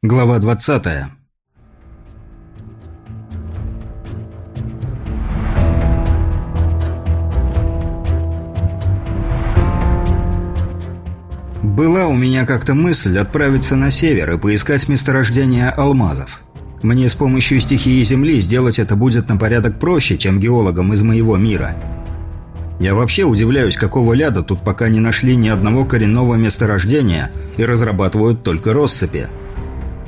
Глава 20. Была у меня как-то мысль отправиться на север и поискать месторождение алмазов. Мне с помощью стихии Земли сделать это будет на порядок проще, чем геологам из моего мира. Я вообще удивляюсь, какого ляда тут пока не нашли ни одного коренного месторождения и разрабатывают только россыпи.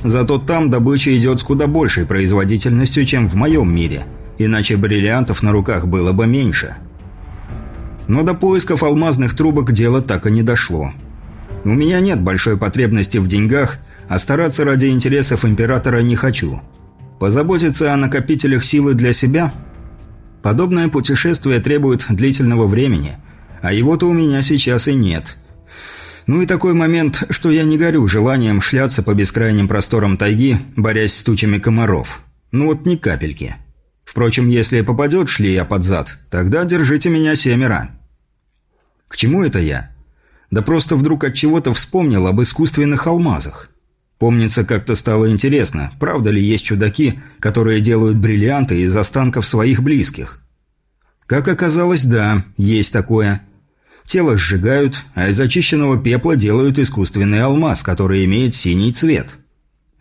Зато там добыча идет с куда большей производительностью, чем в моем мире, иначе бриллиантов на руках было бы меньше. Но до поисков алмазных трубок дело так и не дошло. У меня нет большой потребности в деньгах, а стараться ради интересов императора не хочу. Позаботиться о накопителях силы для себя? Подобное путешествие требует длительного времени, а его-то у меня сейчас и нет – ну и такой момент, что я не горю желанием шляться по бескрайним просторам тайги, борясь с тучами комаров. Ну вот ни капельки. Впрочем, если попадет шлея под зад, тогда держите меня семеро. К чему это я? Да просто вдруг от чего-то вспомнил об искусственных алмазах. Помнится, как-то стало интересно, правда ли есть чудаки, которые делают бриллианты из останков своих близких. Как оказалось, да, есть такое – Тело сжигают, а из очищенного пепла делают искусственный алмаз, который имеет синий цвет.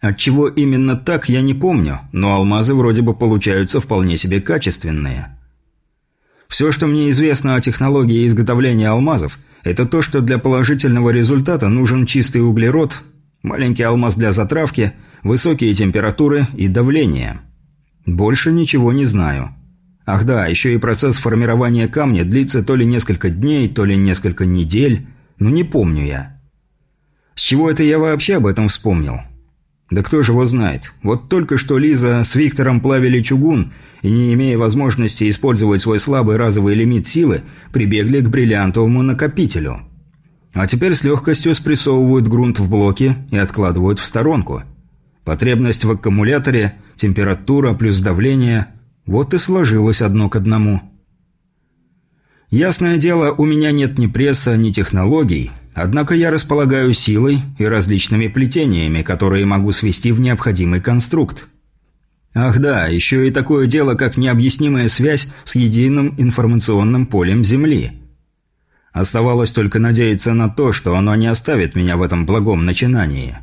Отчего именно так, я не помню, но алмазы вроде бы получаются вполне себе качественные. Все, что мне известно о технологии изготовления алмазов, это то, что для положительного результата нужен чистый углерод, маленький алмаз для затравки, высокие температуры и давление. Больше ничего не знаю. Ах да, еще и процесс формирования камня длится то ли несколько дней, то ли несколько недель, ну не помню я. С чего это я вообще об этом вспомнил? Да кто же его знает. Вот только что Лиза с Виктором плавили чугун и, не имея возможности использовать свой слабый разовый лимит силы, прибегли к бриллиантовому накопителю. А теперь с легкостью спрессовывают грунт в блоке и откладывают в сторонку. Потребность в аккумуляторе, температура плюс давление – вот и сложилось одно к одному. Ясное дело, у меня нет ни пресса, ни технологий, однако я располагаю силой и различными плетениями, которые могу свести в необходимый конструкт. Ах да, еще и такое дело, как необъяснимая связь с единым информационным полем Земли. Оставалось только надеяться на то, что оно не оставит меня в этом благом начинании.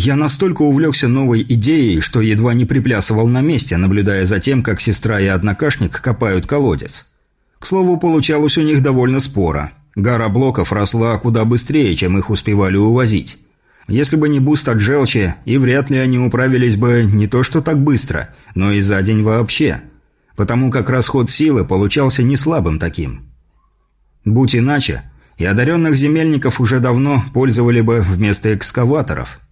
Я настолько увлекся новой идеей, что едва не приплясывал на месте, наблюдая за тем, как сестра и однокашник копают колодец. К слову, получалось у них довольно споро. Гора блоков росла куда быстрее, чем их успевали увозить. Если бы не буст от желчи, и вряд ли они управились бы не то что так быстро, но и за день вообще. Потому как расход силы получался не слабым таким. Будь иначе, и одаренных земельников уже давно пользовали бы вместо экскаваторов –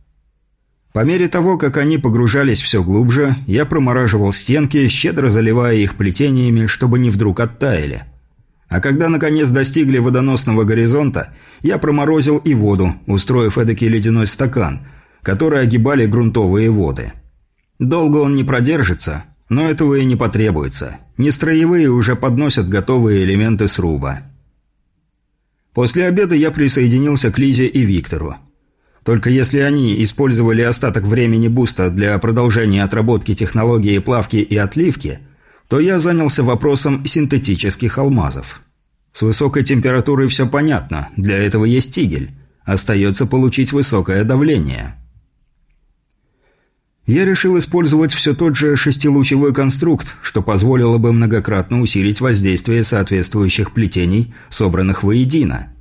по мере того, как они погружались все глубже, я промораживал стенки, щедро заливая их плетениями, чтобы не вдруг оттаяли. А когда наконец достигли водоносного горизонта, я проморозил и воду, устроив эдакий ледяной стакан, который огибали грунтовые воды. Долго он не продержится, но этого и не потребуется. Нестроевые уже подносят готовые элементы сруба. После обеда я присоединился к Лизе и Виктору. Только если они использовали остаток времени буста для продолжения отработки технологии плавки и отливки, то я занялся вопросом синтетических алмазов. С высокой температурой все понятно, для этого есть тигель. Остается получить высокое давление. Я решил использовать все тот же шестилучевой конструкт, что позволило бы многократно усилить воздействие соответствующих плетений, собранных воедино.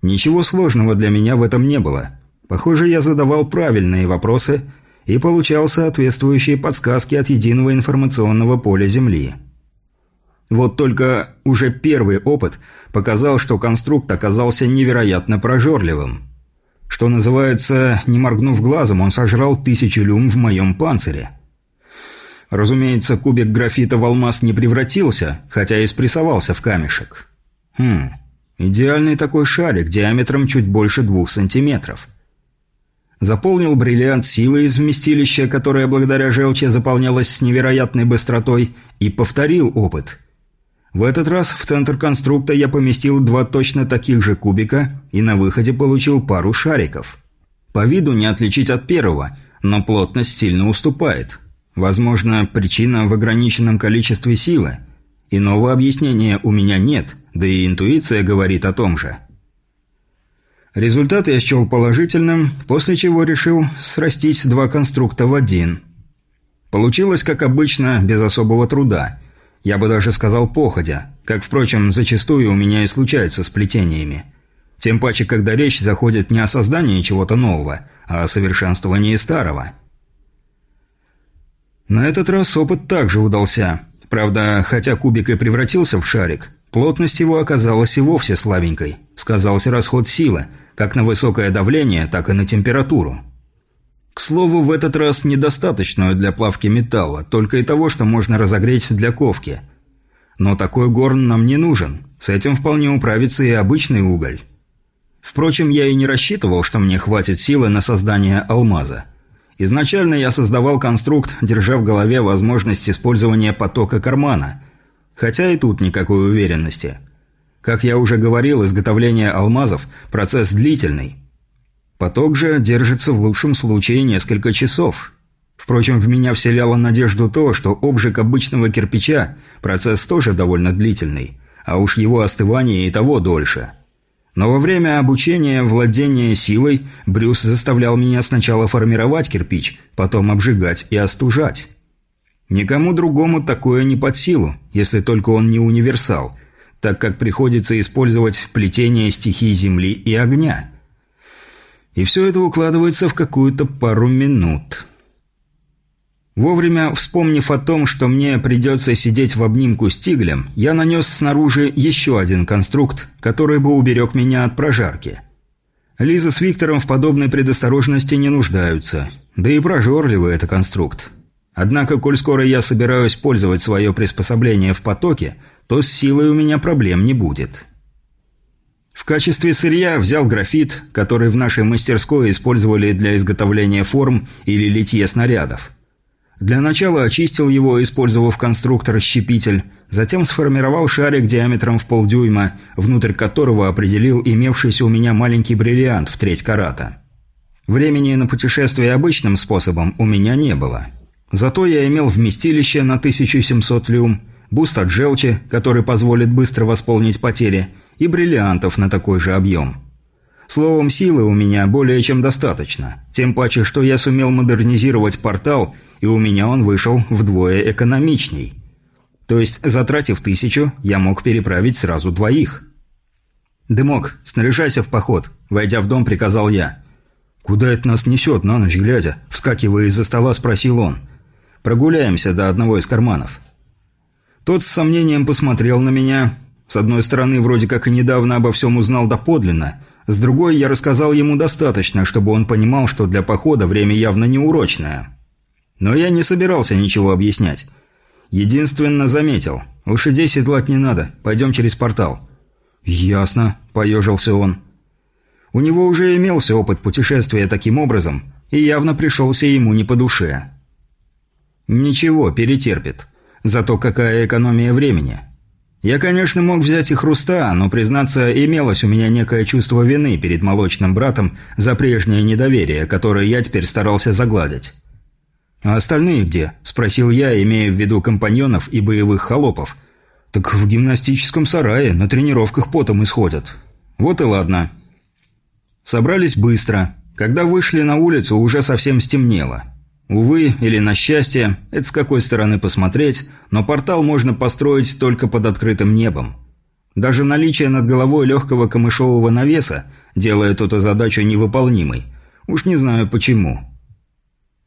Ничего сложного для меня в этом не было – Похоже, я задавал правильные вопросы и получал соответствующие подсказки от единого информационного поля Земли. Вот только уже первый опыт показал, что конструкт оказался невероятно прожорливым. Что называется, не моргнув глазом, он сожрал тысячу люм в моем панцире. Разумеется, кубик графита в алмаз не превратился, хотя и спрессовался в камешек. Хм, идеальный такой шарик диаметром чуть больше двух сантиметров заполнил бриллиант силы из вместилища, которое благодаря желчи заполнялось с невероятной быстротой, и повторил опыт. В этот раз в центр конструкта я поместил два точно таких же кубика и на выходе получил пару шариков. По виду не отличить от первого, но плотность сильно уступает. Возможно, причина в ограниченном количестве силы. Иного объяснения у меня нет, да и интуиция говорит о том же. Результат я счел положительным, после чего решил срастить два конструкта в один. Получилось, как обычно, без особого труда. Я бы даже сказал походя, как, впрочем, зачастую у меня и случается с плетениями. Тем паче, когда речь заходит не о создании чего-то нового, а о совершенствовании старого. На этот раз опыт также удался. Правда, хотя кубик и превратился в шарик, плотность его оказалась и вовсе слабенькой. Сказался расход силы, как на высокое давление, так и на температуру. К слову, в этот раз недостаточную для плавки металла, только и того, что можно разогреть для ковки. Но такой горн нам не нужен, с этим вполне управится и обычный уголь. Впрочем, я и не рассчитывал, что мне хватит силы на создание алмаза. Изначально я создавал конструкт, держа в голове возможность использования потока кармана. Хотя и тут никакой уверенности. Как я уже говорил, изготовление алмазов – процесс длительный. Поток же держится в лучшем случае несколько часов. Впрочем, в меня вселяло надежду то, что обжиг обычного кирпича – процесс тоже довольно длительный, а уж его остывание и того дольше – но во время обучения владения силой Брюс заставлял меня сначала формировать кирпич, потом обжигать и остужать. Никому другому такое не под силу, если только он не универсал, так как приходится использовать плетение стихий земли и огня. И все это укладывается в какую-то пару минут. Вовремя вспомнив о том, что мне придется сидеть в обнимку с тиглем, я нанес снаружи еще один конструкт, который бы уберег меня от прожарки. Лиза с Виктором в подобной предосторожности не нуждаются, да и прожорливый это конструкт. Однако, коль скоро я собираюсь пользовать свое приспособление в потоке, то с силой у меня проблем не будет. В качестве сырья взял графит, который в нашей мастерской использовали для изготовления форм или литья снарядов. Для начала очистил его, использовав конструктор-щепитель, затем сформировал шарик диаметром в полдюйма, внутрь которого определил имевшийся у меня маленький бриллиант в треть карата. Времени на путешествие обычным способом у меня не было. Зато я имел вместилище на 1700 люм, буст от желчи, который позволит быстро восполнить потери, и бриллиантов на такой же объем. Словом, силы у меня более чем достаточно. Тем паче, что я сумел модернизировать портал – и у меня он вышел вдвое экономичней. То есть, затратив тысячу, я мог переправить сразу двоих. «Дымок, снаряжайся в поход», – войдя в дом, приказал я. «Куда это нас несет, на ночь глядя?» – вскакивая из-за стола, спросил он. «Прогуляемся до одного из карманов». Тот с сомнением посмотрел на меня. С одной стороны, вроде как и недавно обо всем узнал доподлинно. С другой, я рассказал ему достаточно, чтобы он понимал, что для похода время явно неурочное. Но я не собирался ничего объяснять. Единственно заметил. Лошадей седлать не надо, пойдем через портал. «Ясно», – поежился он. У него уже имелся опыт путешествия таким образом, и явно пришелся ему не по душе. Ничего, перетерпит. Зато какая экономия времени. Я, конечно, мог взять и хруста, но, признаться, имелось у меня некое чувство вины перед молочным братом за прежнее недоверие, которое я теперь старался загладить. «А остальные где?» – спросил я, имея в виду компаньонов и боевых холопов. «Так в гимнастическом сарае, на тренировках потом исходят». «Вот и ладно». Собрались быстро. Когда вышли на улицу, уже совсем стемнело. Увы, или на счастье, это с какой стороны посмотреть, но портал можно построить только под открытым небом. Даже наличие над головой легкого камышового навеса делает эту задачу невыполнимой. Уж не знаю почему.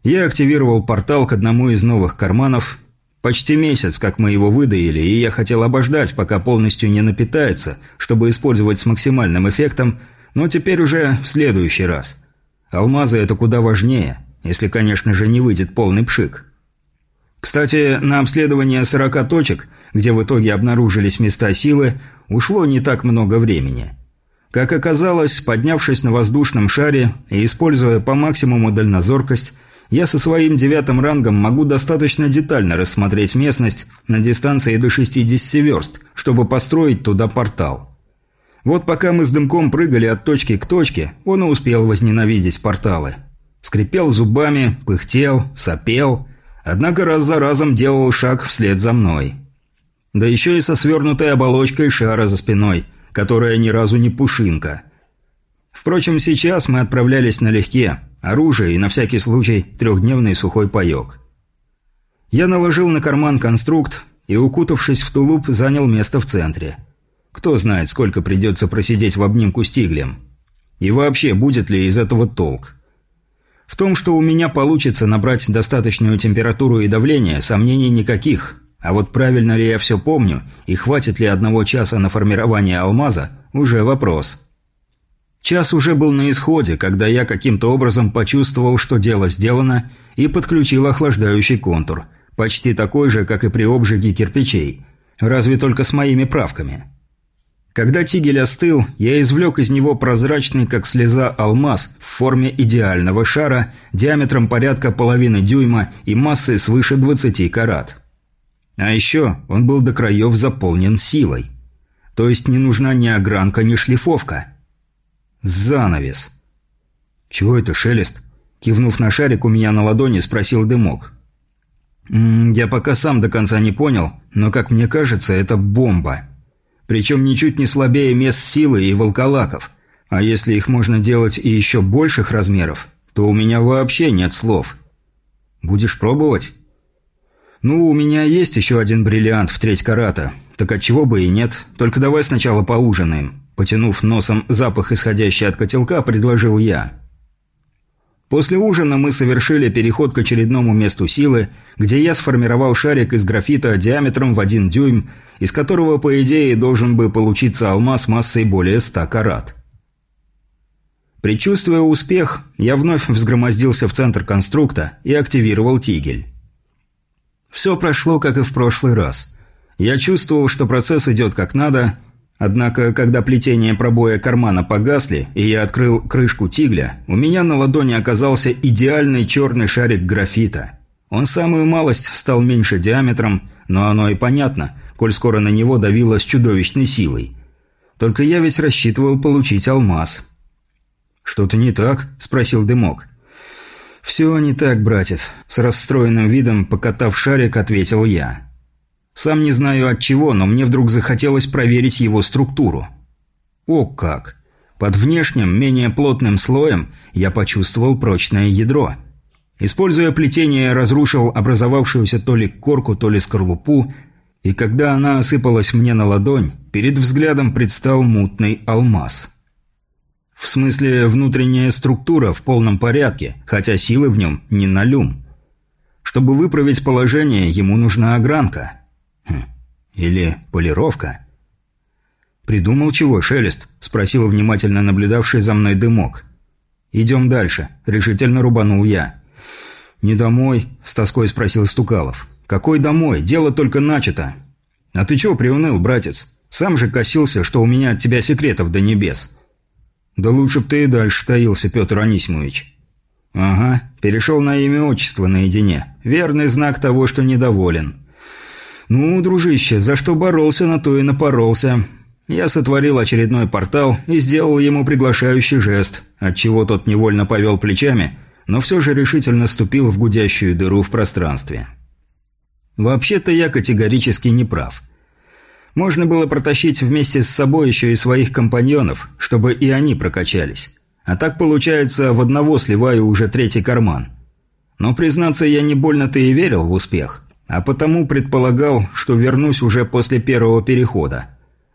Я активировал портал к одному из новых карманов. Почти месяц, как мы его выдаили, и я хотел обождать, пока полностью не напитается, чтобы использовать с максимальным эффектом, но теперь уже в следующий раз. Алмазы – это куда важнее, если, конечно же, не выйдет полный пшик. Кстати, на обследование 40 точек, где в итоге обнаружились места силы, ушло не так много времени. Как оказалось, поднявшись на воздушном шаре и используя по максимуму дальнозоркость, я со своим девятым рангом могу достаточно детально рассмотреть местность на дистанции до 60 верст, чтобы построить туда портал. Вот пока мы с дымком прыгали от точки к точке, он и успел возненавидеть порталы. Скрипел зубами, пыхтел, сопел, однако раз за разом делал шаг вслед за мной. Да еще и со свернутой оболочкой шара за спиной, которая ни разу не пушинка. Впрочем, сейчас мы отправлялись налегке, оружие и на всякий случай трехдневный сухой паек. Я наложил на карман конструкт и, укутавшись в тулуп, занял место в центре – кто знает, сколько придется просидеть в обнимку с Тиглем. И вообще, будет ли из этого толк. В том, что у меня получится набрать достаточную температуру и давление, сомнений никаких. А вот правильно ли я все помню, и хватит ли одного часа на формирование алмаза, уже вопрос. Час уже был на исходе, когда я каким-то образом почувствовал, что дело сделано, и подключил охлаждающий контур, почти такой же, как и при обжиге кирпичей, разве только с моими правками. Когда тигель остыл, я извлек из него прозрачный, как слеза, алмаз в форме идеального шара диаметром порядка половины дюйма и массой свыше 20 карат. А еще он был до краев заполнен силой. То есть не нужна ни огранка, ни шлифовка. Занавес. «Чего это, шелест?» Кивнув на шарик у меня на ладони, спросил дымок. «М -м, «Я пока сам до конца не понял, но, как мне кажется, это бомба». Причем ничуть не слабее мест силы и волколаков. А если их можно делать и еще больших размеров, то у меня вообще нет слов. Будешь пробовать? Ну, у меня есть еще один бриллиант в треть карата. Так отчего бы и нет. Только давай сначала поужинаем. Потянув носом запах, исходящий от котелка, предложил я. После ужина мы совершили переход к очередному месту силы, где я сформировал шарик из графита диаметром в один дюйм, из которого, по идее, должен бы получиться алмаз массой более ста карат. Предчувствуя успех, я вновь взгромоздился в центр конструкта и активировал тигель. Все прошло, как и в прошлый раз. Я чувствовал, что процесс идет как надо – Однако, когда плетение пробоя кармана погасли, и я открыл крышку тигля, у меня на ладони оказался идеальный черный шарик графита. Он самую малость стал меньше диаметром, но оно и понятно, коль скоро на него давило с чудовищной силой. Только я ведь рассчитывал получить алмаз. «Что-то не так?» – спросил Дымок. «Все не так, братец», – с расстроенным видом, покатав шарик, ответил я. Сам не знаю от чего, но мне вдруг захотелось проверить его структуру. О как! Под внешним, менее плотным слоем я почувствовал прочное ядро. Используя плетение, разрушил образовавшуюся то ли корку, то ли скорлупу, и когда она осыпалась мне на ладонь, перед взглядом предстал мутный алмаз. В смысле, внутренняя структура в полном порядке, хотя силы в нем не на люм. Чтобы выправить положение, ему нужна огранка – Хм. Или полировка? «Придумал чего, Шелест?» – спросил внимательно наблюдавший за мной дымок. «Идем дальше», – решительно рубанул я. «Не домой?» – с тоской спросил Стукалов. «Какой домой? Дело только начато». «А ты чего приуныл, братец? Сам же косился, что у меня от тебя секретов до небес». «Да лучше б ты и дальше таился, Петр Анисимович». «Ага, перешел на имя отчество наедине. Верный знак того, что недоволен». «Ну, дружище, за что боролся, на то и напоролся. Я сотворил очередной портал и сделал ему приглашающий жест, отчего тот невольно повел плечами, но все же решительно ступил в гудящую дыру в пространстве. Вообще-то я категорически не прав. Можно было протащить вместе с собой еще и своих компаньонов, чтобы и они прокачались. А так, получается, в одного сливаю уже третий карман. Но, признаться, я не больно-то и верил в успех а потому предполагал, что вернусь уже после первого перехода.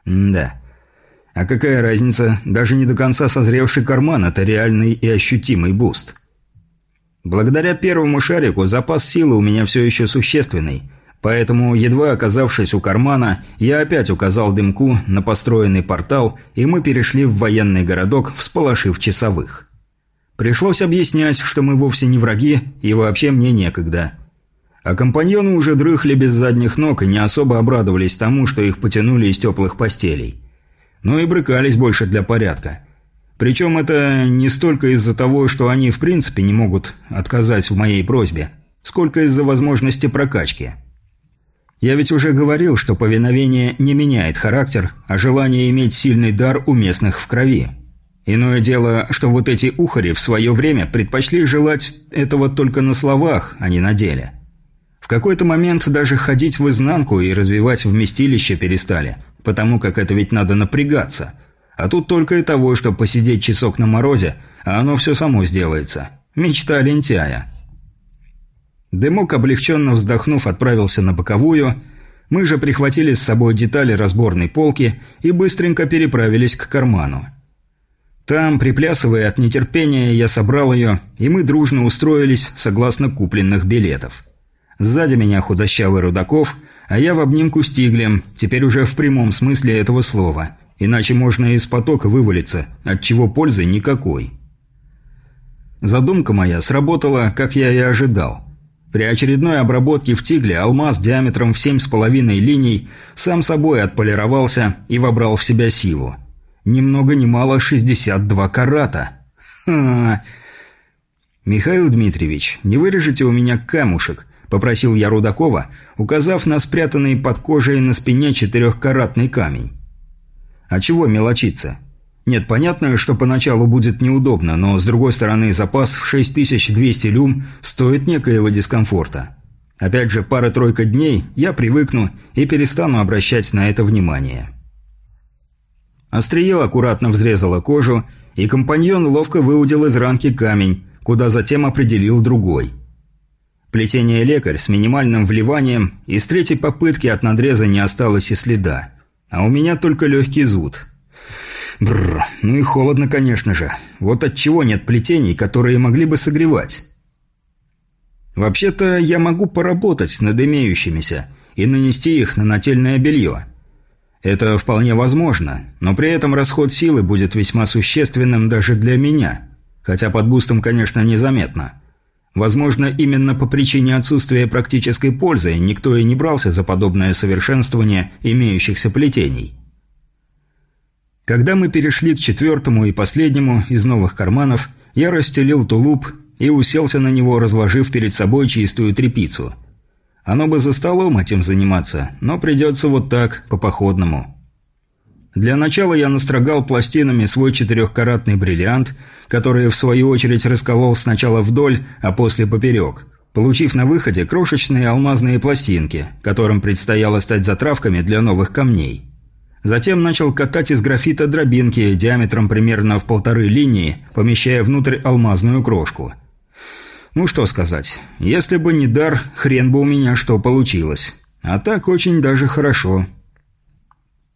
М да. А какая разница, даже не до конца созревший карман – это реальный и ощутимый буст. Благодаря первому шарику запас силы у меня все еще существенный, поэтому, едва оказавшись у кармана, я опять указал дымку на построенный портал, и мы перешли в военный городок, всполошив часовых. Пришлось объяснять, что мы вовсе не враги, и вообще мне некогда – а компаньоны уже дрыхли без задних ног и не особо обрадовались тому, что их потянули из теплых постелей. Но и брыкались больше для порядка. Причем это не столько из-за того, что они в принципе не могут отказать в моей просьбе, сколько из-за возможности прокачки. Я ведь уже говорил, что повиновение не меняет характер, а желание иметь сильный дар у местных в крови. Иное дело, что вот эти ухари в свое время предпочли желать этого только на словах, а не на деле. В какой-то момент даже ходить в изнанку и развивать вместилище перестали, потому как это ведь надо напрягаться. А тут только и того, что посидеть часок на морозе, а оно все само сделается. Мечта лентяя. Дымок, облегченно вздохнув, отправился на боковую. Мы же прихватили с собой детали разборной полки и быстренько переправились к карману. Там, приплясывая от нетерпения, я собрал ее, и мы дружно устроились согласно купленных билетов. Сзади меня худощавый Рудаков, а я в обнимку с Тиглем, теперь уже в прямом смысле этого слова. Иначе можно из потока вывалиться, от чего пользы никакой. Задумка моя сработала, как я и ожидал. При очередной обработке в тигле алмаз диаметром в 7,5 линий сам собой отполировался и вобрал в себя силу. Ни много ни мало 62 карата. Ха! «Михаил Дмитриевич, не вырежете у меня камушек?» – попросил я Рудакова, указав на спрятанный под кожей на спине четырехкаратный камень. «А чего мелочиться? Нет, понятно, что поначалу будет неудобно, но, с другой стороны, запас в 6200 люм стоит некоего дискомфорта. Опять же, пара-тройка дней, я привыкну и перестану обращать на это внимание. Острие аккуратно взрезало кожу, и компаньон ловко выудил из ранки камень, куда затем определил другой. Плетение лекарь с минимальным вливанием, и с третьей попытки от надреза не осталось и следа. А у меня только легкий зуд – Бррр, ну и холодно, конечно же. Вот от чего нет плетений, которые могли бы согревать. Вообще-то я могу поработать над имеющимися и нанести их на нательное белье. Это вполне возможно, но при этом расход силы будет весьма существенным даже для меня, хотя под бустом, конечно, незаметно. Возможно, именно по причине отсутствия практической пользы никто и не брался за подобное совершенствование имеющихся плетений. Когда мы перешли к четвертому и последнему из новых карманов, я расстелил тулуп и уселся на него, разложив перед собой чистую тряпицу. Оно бы за столом этим заниматься, но придется вот так, по-походному. Для начала я настрогал пластинами свой четырехкаратный бриллиант, который в свою очередь расколол сначала вдоль, а после поперек, получив на выходе крошечные алмазные пластинки, которым предстояло стать затравками для новых камней. Затем начал катать из графита дробинки диаметром примерно в полторы линии, помещая внутрь алмазную крошку. Ну что сказать, если бы не дар, хрен бы у меня что получилось. А так очень даже хорошо.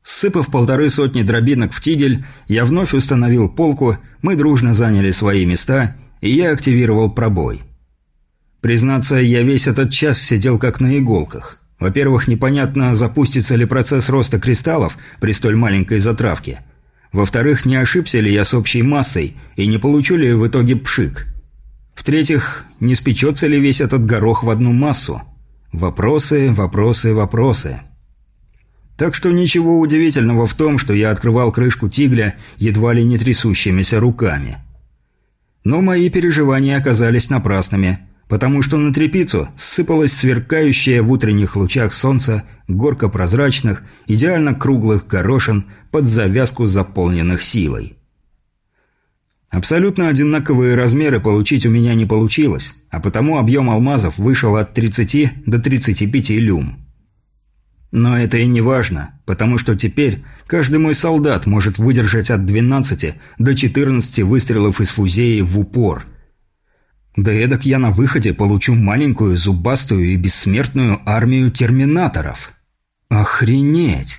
Сыпав полторы сотни дробинок в тигель, я вновь установил полку, мы дружно заняли свои места, и я активировал пробой. Признаться, я весь этот час сидел как на иголках. Во-первых, непонятно, запустится ли процесс роста кристаллов при столь маленькой затравке. Во-вторых, не ошибся ли я с общей массой и не получу ли в итоге пшик. В-третьих, не спечется ли весь этот горох в одну массу. Вопросы, вопросы, вопросы. Так что ничего удивительного в том, что я открывал крышку тигля едва ли не трясущимися руками. Но мои переживания оказались напрасными – потому что на трепицу сыпалась сверкающая в утренних лучах солнца горка прозрачных, идеально круглых горошин под завязку заполненных силой. Абсолютно одинаковые размеры получить у меня не получилось, а потому объем алмазов вышел от 30 до 35 люм. Но это и не важно, потому что теперь каждый мой солдат может выдержать от 12 до 14 выстрелов из фузеи в упор – да эдак я на выходе получу маленькую, зубастую и бессмертную армию терминаторов. Охренеть!